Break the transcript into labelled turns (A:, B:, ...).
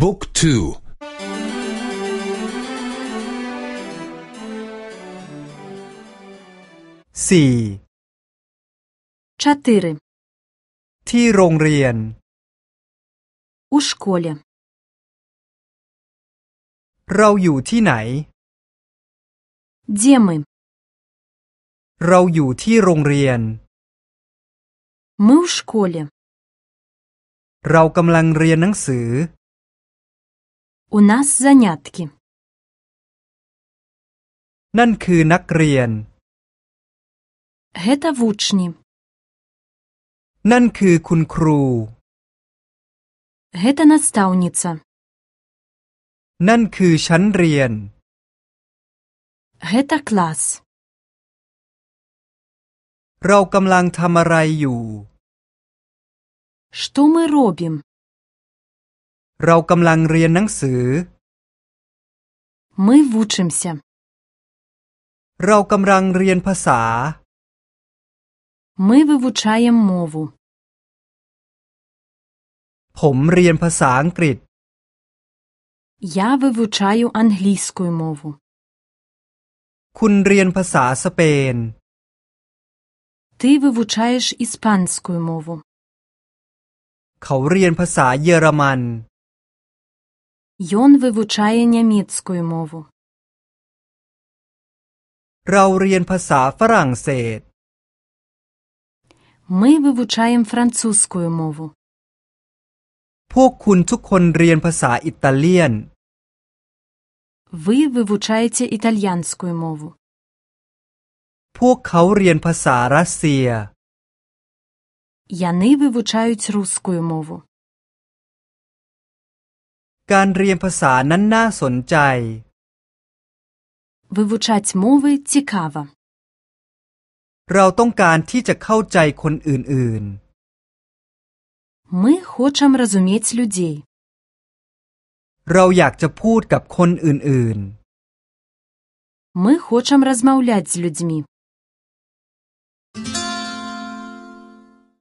A: บุ๊กทู
B: สี่
C: ชัติร
B: ที่โรงเรียน
C: อุชโกล
B: เราอยู่ที่ไหน
C: เจม
B: เราอยู่ที่โรงเรียน
C: มูชโกล
B: เรากำลังเรียนหนังสือ
C: У нас занятки.
B: นั่นคือนักเรียน
C: это вучні.
B: นั่นคือคุณครู
C: это наставница
B: นั่นคือชั้นเรียน
C: эта класс
B: เรากำลังทำอะไรอยู่
C: что мы робим
B: เรากำลังเรียนหนังสือ
C: Мы вучымся.
B: เรากำลังเรียนภาษา
C: Мы вывучаем мову.
B: ผมเรียนภาษาอังกฤษ
C: Я вывучаю англійскую мову.
B: คุณเรียนภาษาสเปน
C: Ты вывучаеш іспанскую мову.
B: เขาเรียนภาษาเยอรมัน
C: Ён вывучае нямецкую мову.
B: เราเรียนภาษาฝรั่งเศส
C: Мы вывучаем французскую мову.
B: พวกคุณทุกคนเรียนภาษาอิตาเลียน
C: Вы вывучаете італьянскую мову.
B: พวกเขาเรียนภาษารัสเซีย
C: Яны вывучаюць рускую мову.
B: การเรียนภาษานั้นน่าสนใจ
C: Вывучаць мовы цікава.
B: เราต้องการที่จะเข้าใจคนอื่น
C: Мы хочам разумець людзей.
B: ๆ เราอยากจะพูดกับคนอื่น
C: Мы хочам размаўляць з людзьмі.